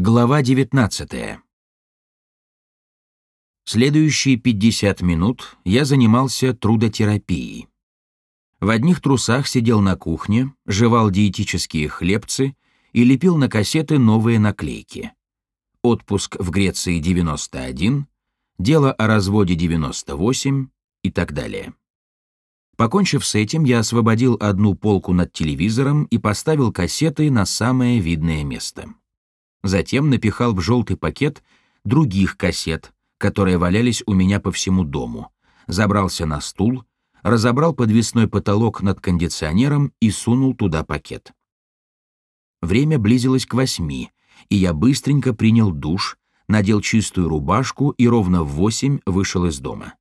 Глава 19. Следующие 50 минут я занимался трудотерапией. В одних трусах сидел на кухне, жевал диетические хлебцы и лепил на кассеты новые наклейки. Отпуск в Греции 91, дело о разводе 98 и так далее. Покончив с этим, я освободил одну полку над телевизором и поставил кассеты на самое видное место. Затем напихал в желтый пакет других кассет, которые валялись у меня по всему дому, забрался на стул, разобрал подвесной потолок над кондиционером и сунул туда пакет. Время близилось к восьми, и я быстренько принял душ, надел чистую рубашку и ровно в восемь вышел из дома.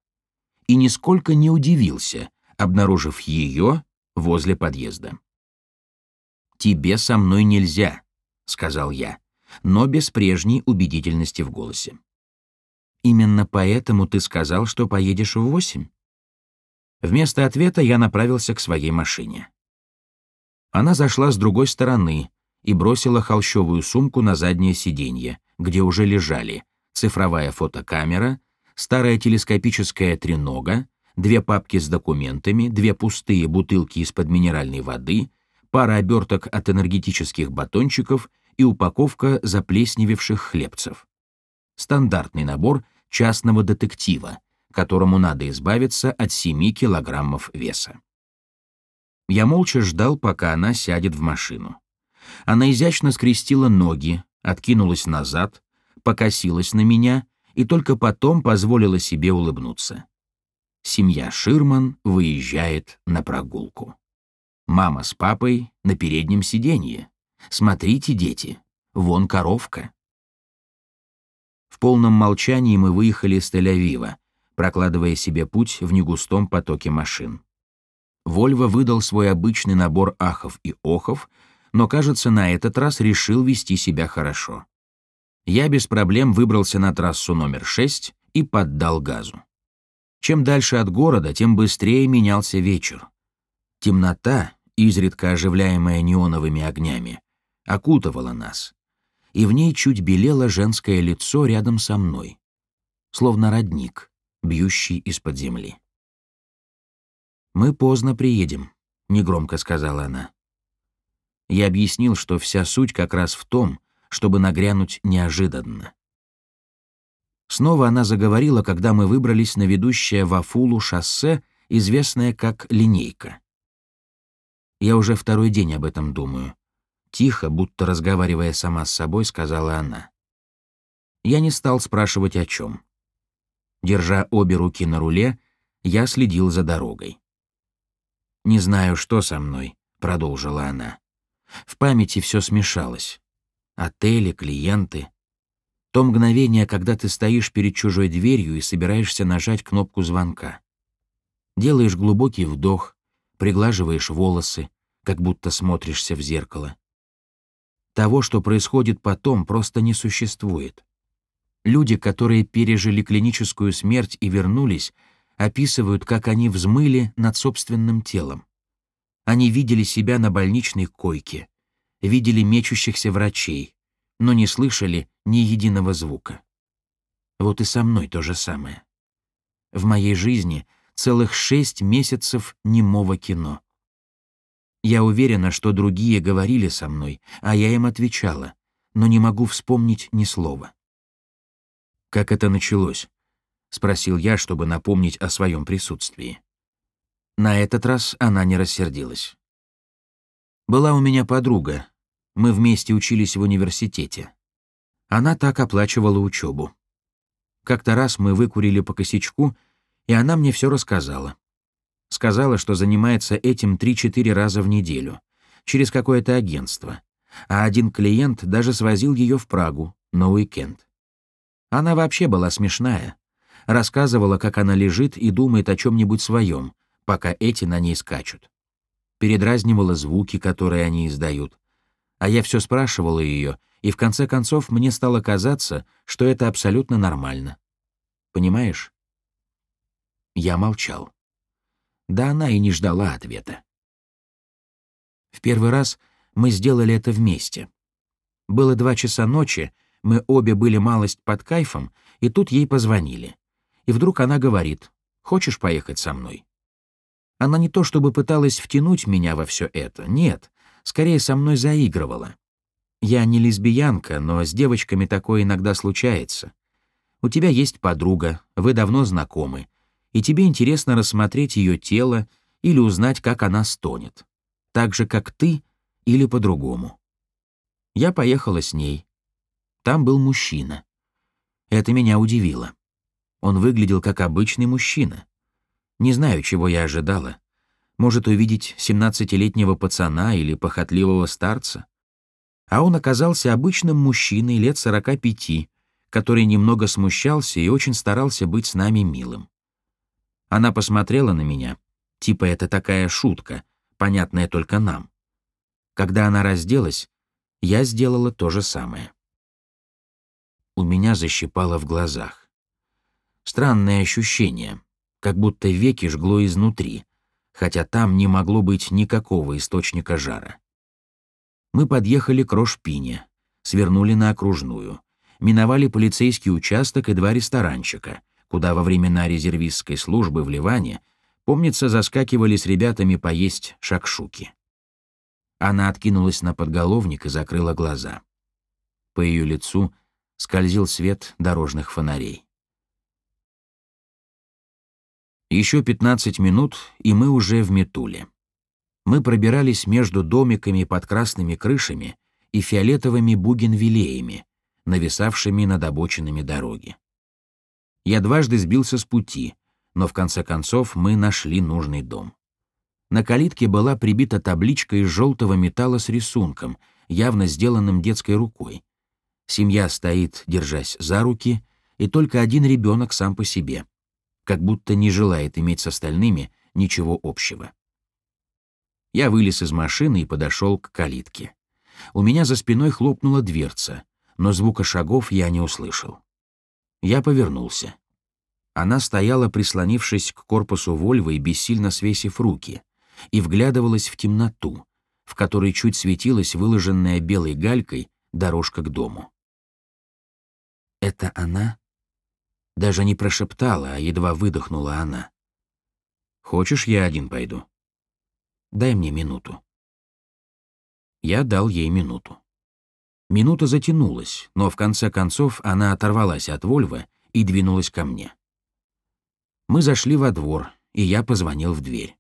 И нисколько не удивился, обнаружив ее возле подъезда. «Тебе со мной нельзя», — сказал я но без прежней убедительности в голосе. «Именно поэтому ты сказал, что поедешь в восемь?» Вместо ответа я направился к своей машине. Она зашла с другой стороны и бросила холщовую сумку на заднее сиденье, где уже лежали цифровая фотокамера, старая телескопическая тренога, две папки с документами, две пустые бутылки из-под минеральной воды, пара оберток от энергетических батончиков и упаковка заплесневевших хлебцев. Стандартный набор частного детектива, которому надо избавиться от 7 килограммов веса. Я молча ждал, пока она сядет в машину. Она изящно скрестила ноги, откинулась назад, покосилась на меня и только потом позволила себе улыбнуться. Семья Ширман выезжает на прогулку. Мама с папой на переднем сиденье. Смотрите, дети, вон коровка. В полном молчании мы выехали из Тель-Авива, прокладывая себе путь в негустом потоке машин. Вольво выдал свой обычный набор ахов и охов, но, кажется, на этот раз решил вести себя хорошо. Я без проблем выбрался на трассу номер 6 и поддал газу. Чем дальше от города, тем быстрее менялся вечер. Темнота, изредка оживляемая неоновыми огнями, окутывала нас, и в ней чуть белело женское лицо рядом со мной, словно родник, бьющий из-под земли. «Мы поздно приедем», — негромко сказала она. Я объяснил, что вся суть как раз в том, чтобы нагрянуть неожиданно. Снова она заговорила, когда мы выбрались на ведущее в Афулу шоссе, известное как «Линейка». Я уже второй день об этом думаю. Тихо, будто разговаривая сама с собой, сказала она. Я не стал спрашивать о чем. Держа обе руки на руле, я следил за дорогой. «Не знаю, что со мной», — продолжила она. В памяти все смешалось. Отели, клиенты. То мгновение, когда ты стоишь перед чужой дверью и собираешься нажать кнопку звонка. Делаешь глубокий вдох, приглаживаешь волосы, как будто смотришься в зеркало. Того, что происходит потом, просто не существует. Люди, которые пережили клиническую смерть и вернулись, описывают, как они взмыли над собственным телом. Они видели себя на больничной койке, видели мечущихся врачей, но не слышали ни единого звука. Вот и со мной то же самое. В моей жизни целых шесть месяцев немого кино. Я уверена, что другие говорили со мной, а я им отвечала, но не могу вспомнить ни слова. «Как это началось?» — спросил я, чтобы напомнить о своем присутствии. На этот раз она не рассердилась. «Была у меня подруга. Мы вместе учились в университете. Она так оплачивала учебу. Как-то раз мы выкурили по косячку, и она мне все рассказала. Сказала, что занимается этим 3-4 раза в неделю, через какое-то агентство. А один клиент даже свозил ее в Прагу на уикенд. Она вообще была смешная. Рассказывала, как она лежит и думает о чем-нибудь своем, пока эти на ней скачут. Передразнивала звуки, которые они издают. А я все спрашивала ее, и в конце концов мне стало казаться, что это абсолютно нормально. Понимаешь? Я молчал. Да она и не ждала ответа. В первый раз мы сделали это вместе. Было два часа ночи, Мы обе были малость под кайфом, и тут ей позвонили. И вдруг она говорит, «Хочешь поехать со мной?» Она не то чтобы пыталась втянуть меня во все это, нет, скорее со мной заигрывала. Я не лесбиянка, но с девочками такое иногда случается. У тебя есть подруга, вы давно знакомы, и тебе интересно рассмотреть ее тело или узнать, как она стонет. Так же, как ты или по-другому. Я поехала с ней. Там был мужчина. Это меня удивило. Он выглядел как обычный мужчина. Не знаю, чего я ожидала. Может, увидеть семнадцатилетнего пацана или похотливого старца? А он оказался обычным мужчиной лет сорока пяти, который немного смущался и очень старался быть с нами милым. Она посмотрела на меня, типа это такая шутка, понятная только нам. Когда она разделась, я сделала то же самое. У меня защипало в глазах. Странное ощущение, как будто веки жгло изнутри, хотя там не могло быть никакого источника жара. Мы подъехали к Рошпине, свернули на окружную, миновали полицейский участок и два ресторанчика, куда во времена резервистской службы в Ливане, помнится, заскакивали с ребятами поесть шакшуки. Она откинулась на подголовник и закрыла глаза. По ее лицу скользил свет дорожных фонарей. Еще 15 минут, и мы уже в Метуле. Мы пробирались между домиками под красными крышами и фиолетовыми бугенвилеями, нависавшими над обочинами дороги. Я дважды сбился с пути, но в конце концов мы нашли нужный дом. На калитке была прибита табличка из желтого металла с рисунком, явно сделанным детской рукой. Семья стоит, держась за руки, и только один ребенок сам по себе — как будто не желает иметь с остальными ничего общего. Я вылез из машины и подошел к калитке. У меня за спиной хлопнула дверца, но звука шагов я не услышал. Я повернулся. Она стояла, прислонившись к корпусу Вольво и бессильно свесив руки, и вглядывалась в темноту, в которой чуть светилась выложенная белой галькой дорожка к дому. «Это она?» Даже не прошептала, а едва выдохнула она. «Хочешь, я один пойду?» «Дай мне минуту». Я дал ей минуту. Минута затянулась, но в конце концов она оторвалась от Вольва и двинулась ко мне. Мы зашли во двор, и я позвонил в дверь.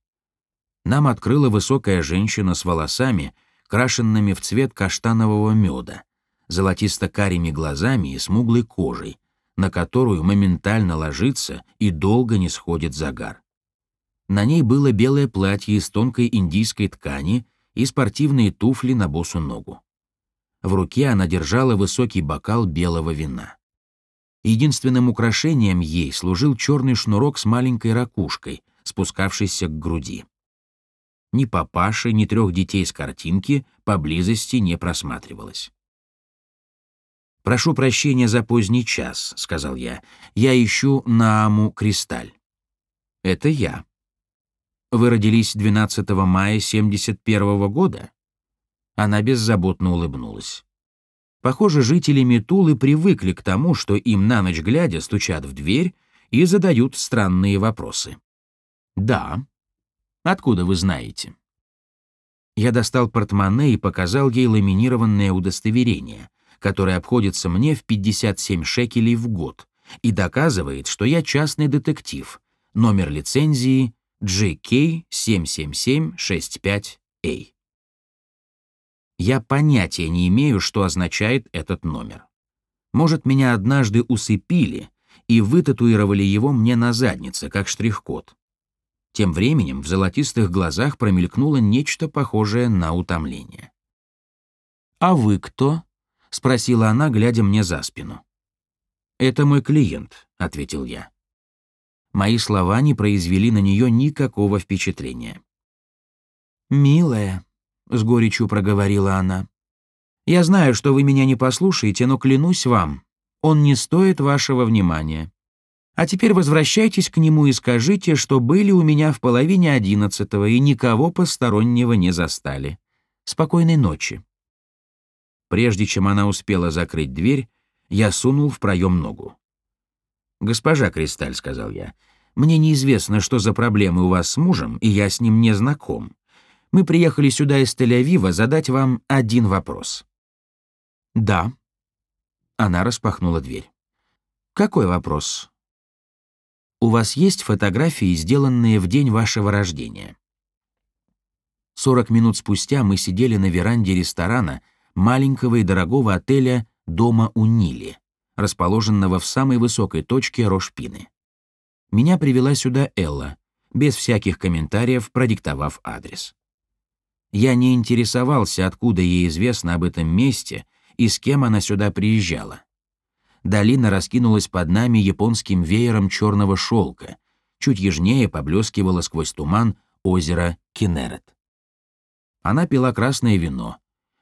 Нам открыла высокая женщина с волосами, крашенными в цвет каштанового меда, золотисто-карими глазами и смуглой кожей, на которую моментально ложится и долго не сходит загар. На ней было белое платье из тонкой индийской ткани и спортивные туфли на босу ногу. В руке она держала высокий бокал белого вина. Единственным украшением ей служил черный шнурок с маленькой ракушкой, спускавшийся к груди. Ни папаши, ни трех детей с картинки поблизости не просматривалось. «Прошу прощения за поздний час», — сказал я. «Я ищу Нааму Кристаль». «Это я». «Вы родились 12 мая 71 -го года?» Она беззаботно улыбнулась. Похоже, жители Метулы привыкли к тому, что им на ночь глядя стучат в дверь и задают странные вопросы. «Да». «Откуда вы знаете?» Я достал портмоне и показал ей ламинированное удостоверение, который обходится мне в 57 шекелей в год и доказывает, что я частный детектив. Номер лицензии JK77765A. Я понятия не имею, что означает этот номер. Может, меня однажды усыпили и вытатуировали его мне на заднице, как штрих-код. Тем временем в золотистых глазах промелькнуло нечто похожее на утомление. «А вы кто?» — спросила она, глядя мне за спину. «Это мой клиент», — ответил я. Мои слова не произвели на нее никакого впечатления. «Милая», — с горечью проговорила она, — «я знаю, что вы меня не послушаете, но клянусь вам, он не стоит вашего внимания. А теперь возвращайтесь к нему и скажите, что были у меня в половине одиннадцатого и никого постороннего не застали. Спокойной ночи». Прежде чем она успела закрыть дверь, Я сунул в проем ногу. «Госпожа Кристаль», — сказал я, — «мне неизвестно, что за проблемы у вас с мужем, и я с ним не знаком. Мы приехали сюда из Тель-Авива задать вам один вопрос». «Да». Она распахнула дверь. «Какой вопрос?» «У вас есть фотографии, сделанные в день вашего рождения?» Сорок минут спустя мы сидели на веранде ресторана маленького и дорогого отеля «Дома у Нили», расположенного в самой высокой точке Рошпины. Меня привела сюда Элла, без всяких комментариев продиктовав адрес. Я не интересовался, откуда ей известно об этом месте и с кем она сюда приезжала. Долина раскинулась под нами японским веером черного шелка, чуть южнее поблескивало сквозь туман озеро Кенерет. Она пила красное вино,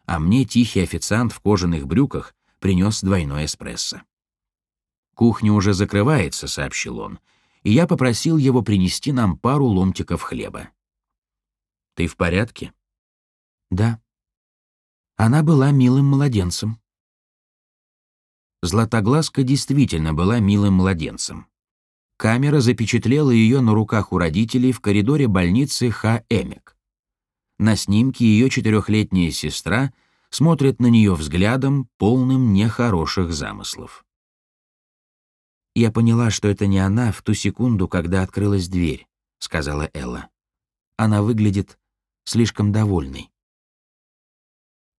а мне тихий официант в кожаных брюках принес двойной эспрессо. «Кухня уже закрывается», — сообщил он, и я попросил его принести нам пару ломтиков хлеба. «Ты в порядке?» «Да». Она была милым младенцем. Златоглазка действительно была милым младенцем. Камера запечатлела ее на руках у родителей в коридоре больницы Ха-Эмек. На снимке ее четырехлетняя сестра смотрит на нее взглядом, полным нехороших замыслов. «Я поняла, что это не она в ту секунду, когда открылась дверь», — сказала Элла. «Она выглядит слишком довольной».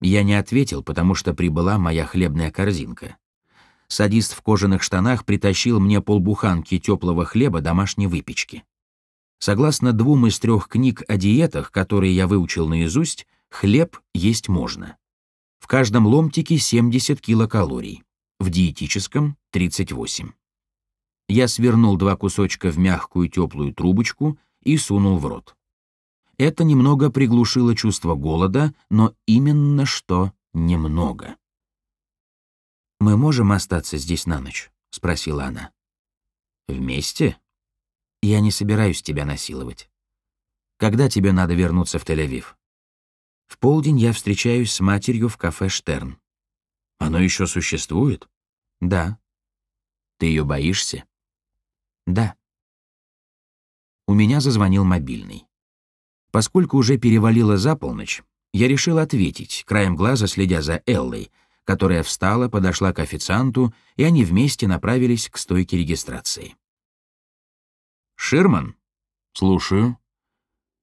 Я не ответил, потому что прибыла моя хлебная корзинка. Садист в кожаных штанах притащил мне полбуханки теплого хлеба домашней выпечки. Согласно двум из трех книг о диетах, которые я выучил наизусть, хлеб есть можно. В каждом ломтике 70 килокалорий, в диетическом — 38. Я свернул два кусочка в мягкую теплую трубочку и сунул в рот. Это немного приглушило чувство голода, но именно что немного. «Мы можем остаться здесь на ночь?» — спросила она. «Вместе?» Я не собираюсь тебя насиловать. Когда тебе надо вернуться в Тель-Авив? В полдень я встречаюсь с матерью в кафе «Штерн». Оно еще существует? Да. Ты ее боишься? Да. У меня зазвонил мобильный. Поскольку уже перевалило за полночь, я решил ответить, краем глаза следя за Эллой, которая встала, подошла к официанту, и они вместе направились к стойке регистрации. Ширман? Слушаю.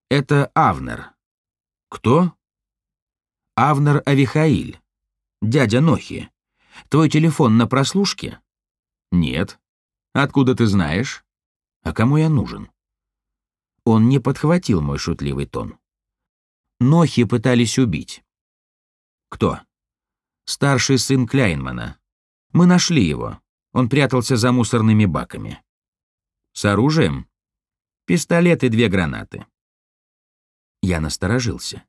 Это Авнер. Кто? Авнер Авихаиль. Дядя Нохи. Твой телефон на прослушке? Нет. Откуда ты знаешь? А кому я нужен? Он не подхватил мой шутливый тон. Нохи пытались убить. Кто? Старший сын Кляйнмана. Мы нашли его. Он прятался за мусорными баками. С оружием? Пистолет и две гранаты. Я насторожился.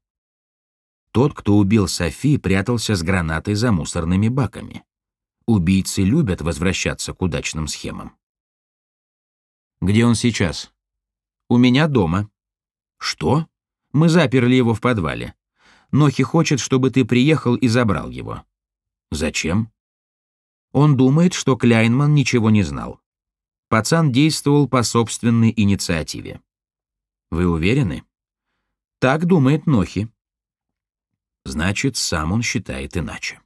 Тот, кто убил Софи, прятался с гранатой за мусорными баками. Убийцы любят возвращаться к удачным схемам. Где он сейчас? У меня дома. Что? Мы заперли его в подвале. Нохи хочет, чтобы ты приехал и забрал его. Зачем? Он думает, что Кляйнман ничего не знал. Пацан действовал по собственной инициативе. Вы уверены? Так думает Нохи. Значит, сам он считает иначе.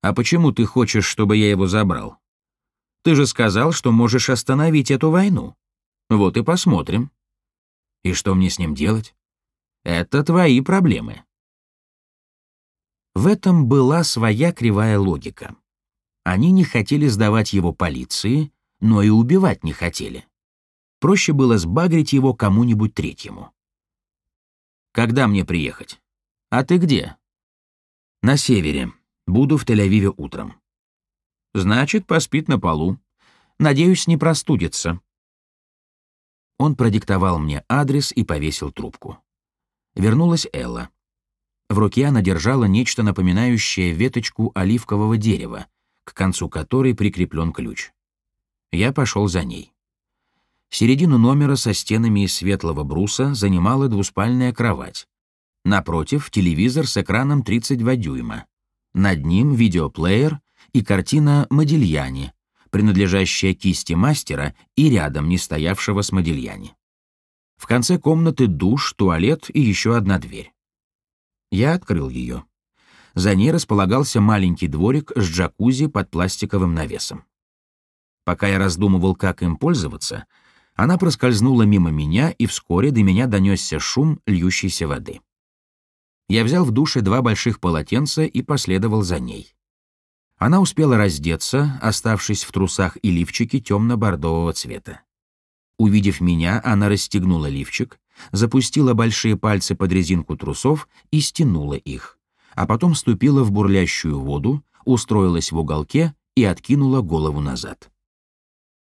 А почему ты хочешь, чтобы я его забрал? Ты же сказал, что можешь остановить эту войну. Вот и посмотрим. И что мне с ним делать? Это твои проблемы. В этом была своя кривая логика. Они не хотели сдавать его полиции, но и убивать не хотели. Проще было сбагрить его кому-нибудь третьему. «Когда мне приехать?» «А ты где?» «На севере. Буду в Тель-Авиве утром». «Значит, поспит на полу. Надеюсь, не простудится». Он продиктовал мне адрес и повесил трубку. Вернулась Элла. В руке она держала нечто напоминающее веточку оливкового дерева, к концу которой прикреплен ключ. Я пошел за ней. Середину номера со стенами из светлого бруса занимала двуспальная кровать. Напротив — телевизор с экраном 32 дюйма. Над ним — видеоплеер и картина «Модильяне», принадлежащая кисти мастера и рядом не стоявшего с Модильяне. В конце комнаты душ, туалет и еще одна дверь. Я открыл ее. За ней располагался маленький дворик с джакузи под пластиковым навесом. Пока я раздумывал, как им пользоваться, она проскользнула мимо меня, и вскоре до меня донесся шум льющейся воды. Я взял в душе два больших полотенца и последовал за ней. Она успела раздеться, оставшись в трусах и лифчике темно-бордового цвета. Увидев меня, она расстегнула лифчик, запустила большие пальцы под резинку трусов и стянула их, а потом ступила в бурлящую воду, устроилась в уголке и откинула голову назад.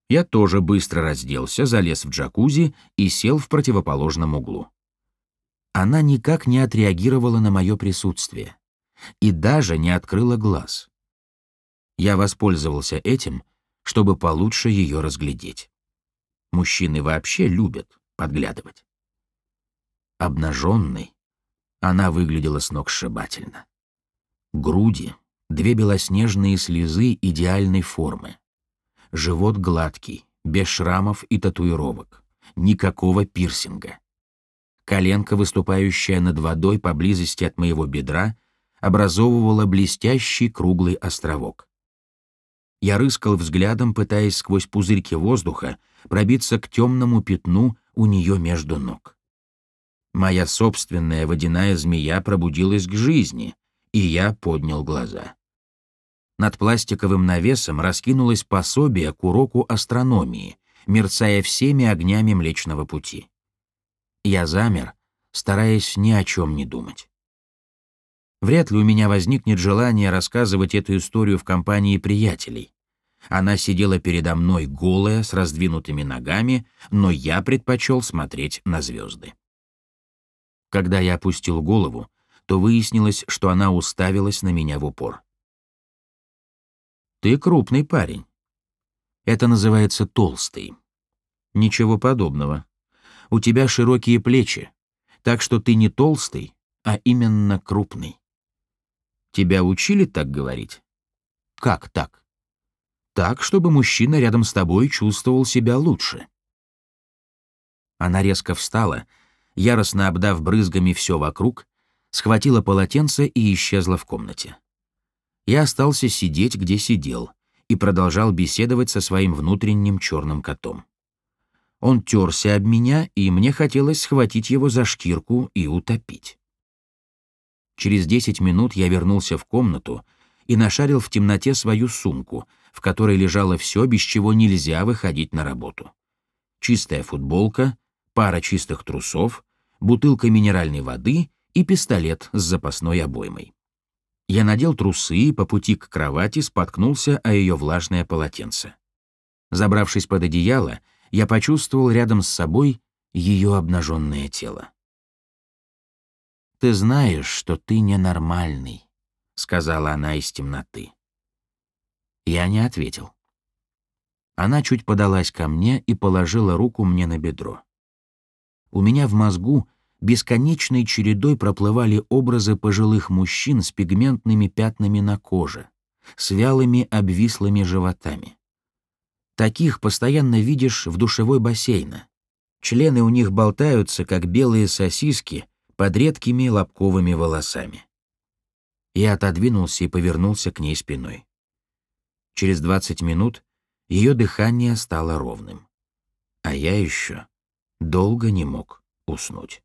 Я тоже быстро разделся, залез в джакузи и сел в противоположном углу. Она никак не отреагировала на мое присутствие и даже не открыла глаз. Я воспользовался этим, чтобы получше ее разглядеть. Мужчины вообще любят подглядывать. Обнаженной, она выглядела сногсшибательно. Груди, две белоснежные слезы идеальной формы. Живот гладкий, без шрамов и татуировок. Никакого пирсинга. Коленка, выступающая над водой поблизости от моего бедра, образовывала блестящий круглый островок. Я рыскал взглядом, пытаясь сквозь пузырьки воздуха пробиться к темному пятну у нее между ног. Моя собственная водяная змея пробудилась к жизни, и я поднял глаза. Над пластиковым навесом раскинулось пособие к уроку астрономии, мерцая всеми огнями Млечного Пути. Я замер, стараясь ни о чем не думать. Вряд ли у меня возникнет желание рассказывать эту историю в компании приятелей. Она сидела передо мной голая, с раздвинутыми ногами, но я предпочел смотреть на звезды. Когда я опустил голову, то выяснилось, что она уставилась на меня в упор. «Ты крупный парень. Это называется толстый. Ничего подобного у тебя широкие плечи, так что ты не толстый, а именно крупный. Тебя учили так говорить? Как так? Так, чтобы мужчина рядом с тобой чувствовал себя лучше. Она резко встала, яростно обдав брызгами все вокруг, схватила полотенце и исчезла в комнате. Я остался сидеть, где сидел, и продолжал беседовать со своим внутренним черным котом. Он терся об меня, и мне хотелось схватить его за шкирку и утопить. Через десять минут я вернулся в комнату и нашарил в темноте свою сумку, в которой лежало все, без чего нельзя выходить на работу. Чистая футболка, пара чистых трусов, бутылка минеральной воды и пистолет с запасной обоймой. Я надел трусы и по пути к кровати споткнулся о ее влажное полотенце. Забравшись под одеяло, я почувствовал рядом с собой ее обнаженное тело. «Ты знаешь, что ты ненормальный», — сказала она из темноты. Я не ответил. Она чуть подалась ко мне и положила руку мне на бедро. У меня в мозгу бесконечной чередой проплывали образы пожилых мужчин с пигментными пятнами на коже, с вялыми обвислыми животами. Таких постоянно видишь в душевой бассейне. Члены у них болтаются, как белые сосиски, под редкими лобковыми волосами. Я отодвинулся и повернулся к ней спиной. Через 20 минут ее дыхание стало ровным. А я еще долго не мог уснуть.